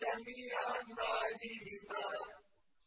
سَمِيعًا عَلِيمًا